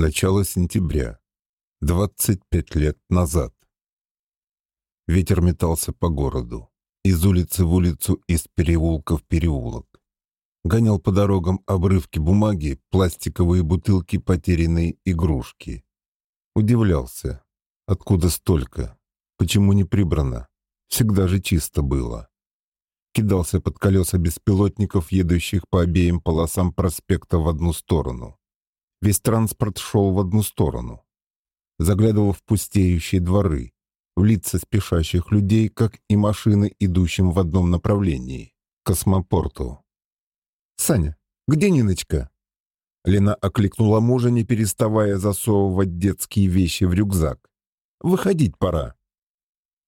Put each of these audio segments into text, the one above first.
Начало сентября. 25 лет назад. Ветер метался по городу. Из улицы в улицу, из переулка в переулок. Гонял по дорогам обрывки бумаги, пластиковые бутылки, потерянные игрушки. Удивлялся. Откуда столько? Почему не прибрано? Всегда же чисто было. Кидался под колеса беспилотников, едущих по обеим полосам проспекта в одну сторону. Весь транспорт шел в одну сторону. Заглядывал в пустеющие дворы, в лица спешащих людей, как и машины, идущим в одном направлении — космопорту. «Саня, где Ниночка?» Лена окликнула мужа, не переставая засовывать детские вещи в рюкзак. «Выходить пора».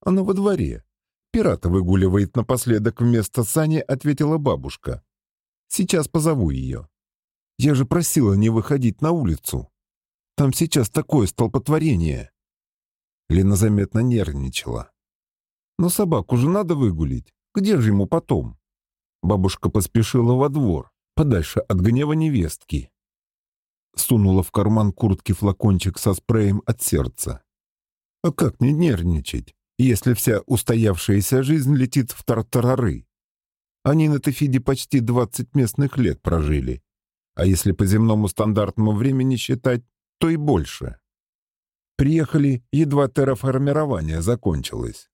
«Она во дворе. Пирата выгуливает напоследок вместо Сани», — ответила бабушка. «Сейчас позову ее». Я же просила не выходить на улицу. Там сейчас такое столпотворение. Лена заметно нервничала. Но собаку же надо выгулить. Где же ему потом? Бабушка поспешила во двор, подальше от гнева невестки. Сунула в карман куртки флакончик со спреем от сердца. А как не нервничать, если вся устоявшаяся жизнь летит в тартарары? Они на Тефиде почти двадцать местных лет прожили а если по земному стандартному времени считать, то и больше. Приехали, едва терраформирование закончилось.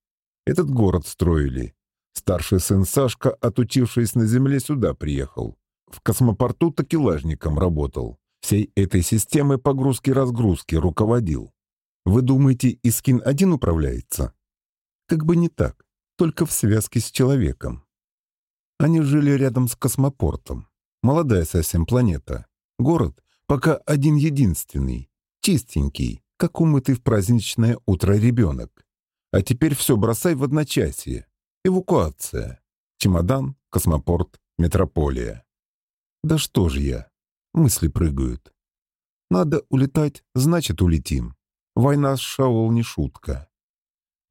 Этот город строили. Старший сын Сашка, отучившись на земле, сюда приехал. В космопорту такелажником работал. Всей этой системой погрузки-разгрузки руководил. Вы думаете, Искин один управляется? Как бы не так, только в связке с человеком. Они жили рядом с космопортом. Молодая совсем планета. Город пока один-единственный. Чистенький, как умытый в праздничное утро ребенок. А теперь все бросай в одночасье. Эвакуация. Чемодан, космопорт, метрополия. Да что же я? Мысли прыгают. Надо улетать, значит улетим. Война с Шаол не шутка.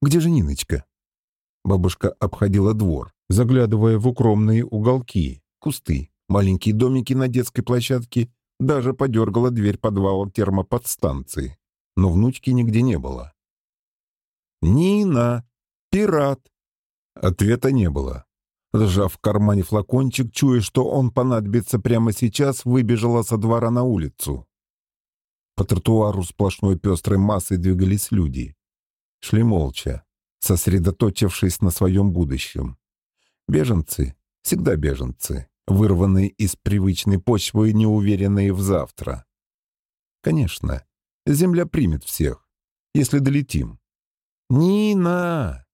Где же Ниночка? Бабушка обходила двор, заглядывая в укромные уголки, кусты, Маленькие домики на детской площадке даже подергала дверь подвала термоподстанции, но внучки нигде не было. «Нина! Пират!» Ответа не было. Сжав в кармане флакончик, чуя, что он понадобится прямо сейчас, выбежала со двора на улицу. По тротуару сплошной пестрой массой двигались люди. Шли молча, сосредоточившись на своем будущем. Беженцы, всегда беженцы вырванные из привычной почвы и неуверенные в завтра. Конечно, Земля примет всех, если долетим. «Нина!»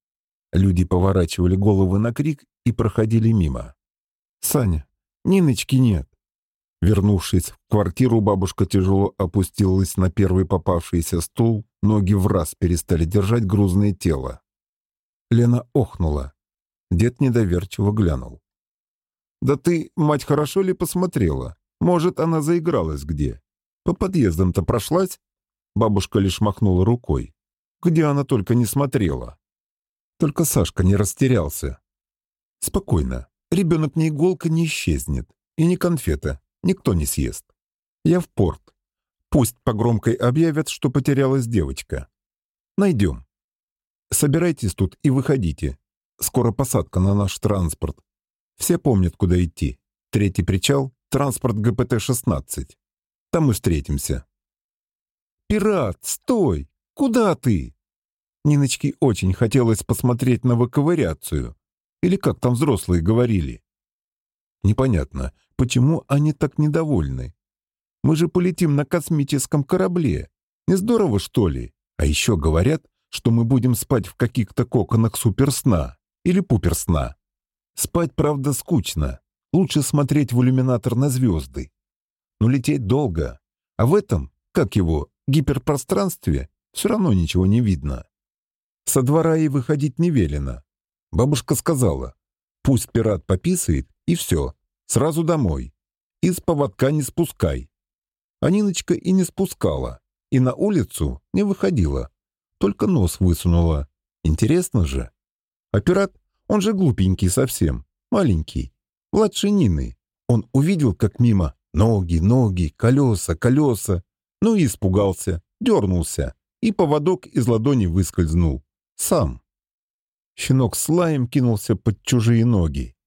Люди поворачивали головы на крик и проходили мимо. «Саня, Ниночки нет!» Вернувшись в квартиру, бабушка тяжело опустилась на первый попавшийся стул, ноги в раз перестали держать грузное тело. Лена охнула. Дед недоверчиво глянул. «Да ты, мать, хорошо ли посмотрела? Может, она заигралась где? По подъездам-то прошлась?» Бабушка лишь махнула рукой. «Где она только не смотрела?» Только Сашка не растерялся. «Спокойно. Ребенок ни иголка не исчезнет. И ни конфета. Никто не съест. Я в порт. Пусть по громкой объявят, что потерялась девочка. Найдем. Собирайтесь тут и выходите. Скоро посадка на наш транспорт. Все помнят, куда идти. Третий причал — транспорт ГПТ-16. Там мы встретимся. «Пират, стой! Куда ты?» Ниночке очень хотелось посмотреть на выковыряцию. Или как там взрослые говорили. Непонятно, почему они так недовольны. Мы же полетим на космическом корабле. Не здорово, что ли? А еще говорят, что мы будем спать в каких-то коконах суперсна или пуперсна. Спать, правда, скучно. Лучше смотреть в иллюминатор на звезды. Но лететь долго. А в этом, как его, гиперпространстве, все равно ничего не видно. Со двора и выходить не велено. Бабушка сказала, пусть пират пописает, и все, сразу домой. Из поводка не спускай. А Ниночка и не спускала, и на улицу не выходила, только нос высунула. Интересно же. А пират он же глупенький совсем, маленький, младше Нины. Он увидел, как мимо ноги, ноги, колеса, колеса. Ну и испугался, дернулся, и поводок из ладони выскользнул. Сам. Щенок с лаем кинулся под чужие ноги.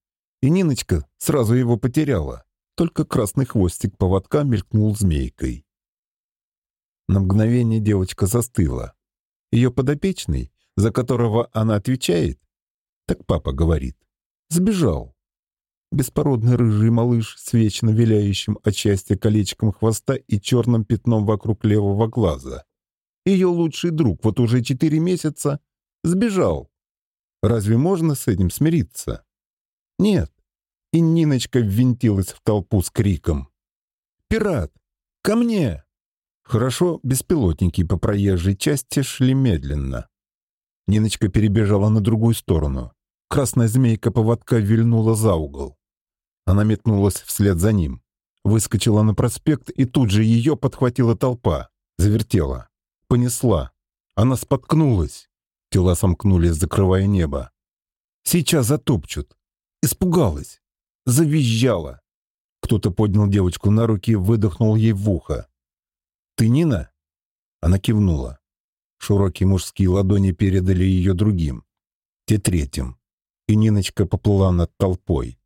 И Ниночка сразу его потеряла. Только красный хвостик поводка мелькнул змейкой. На мгновение девочка застыла. Ее подопечный, за которого она отвечает, так папа говорит, сбежал. Беспородный рыжий малыш с вечно виляющим от колечком хвоста и черным пятном вокруг левого глаза. Ее лучший друг вот уже четыре месяца сбежал. Разве можно с этим смириться? Нет. И Ниночка ввинтилась в толпу с криком. «Пират! Ко мне!» Хорошо, беспилотники по проезжей части шли медленно. Ниночка перебежала на другую сторону. Красная змейка поводка вильнула за угол. Она метнулась вслед за ним. Выскочила на проспект, и тут же ее подхватила толпа. Завертела. Понесла. Она споткнулась. Тела сомкнулись, закрывая небо. Сейчас затопчут. Испугалась. Завизжала. Кто-то поднял девочку на руки и выдохнул ей в ухо. «Ты Нина?» Она кивнула. Широкие мужские ладони передали ее другим. Те третьим. И Ниночка поплыла над толпой.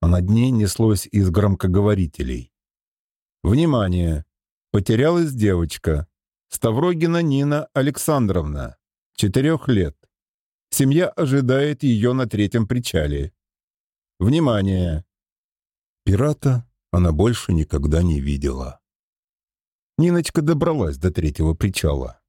А над ней неслось из громкоговорителей. «Внимание! Потерялась девочка. Ставрогина Нина Александровна. Четырех лет. Семья ожидает ее на третьем причале. Внимание!» Пирата она больше никогда не видела. Ниночка добралась до третьего причала.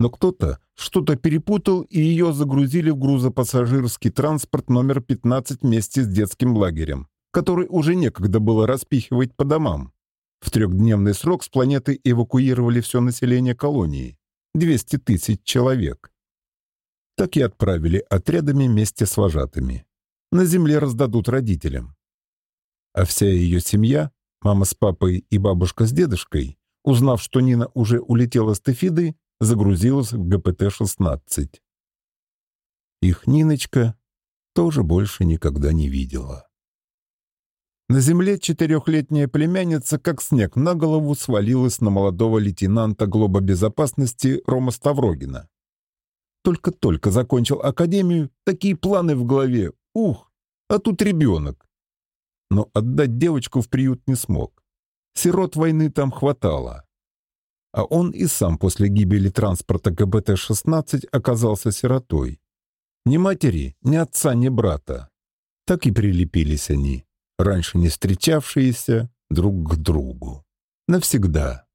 Но кто-то что-то перепутал, и ее загрузили в грузопассажирский транспорт номер 15 вместе с детским лагерем, который уже некогда было распихивать по домам. В трехдневный срок с планеты эвакуировали все население колонии – 200 тысяч человек. Так и отправили отрядами вместе с вожатыми. На земле раздадут родителям. А вся ее семья, мама с папой и бабушка с дедушкой, узнав, что Нина уже улетела с Тефиды, загрузилась в ГПТ-16. Их Ниночка тоже больше никогда не видела. На земле четырехлетняя племянница, как снег на голову, свалилась на молодого лейтенанта глобобезопасности Рома Ставрогина. Только-только закончил академию, такие планы в голове, ух, а тут ребенок. Но отдать девочку в приют не смог. Сирот войны там хватало. А он и сам после гибели транспорта ГБТ-16 оказался сиротой. Ни матери, ни отца, ни брата. Так и прилепились они, раньше не встречавшиеся друг к другу. Навсегда.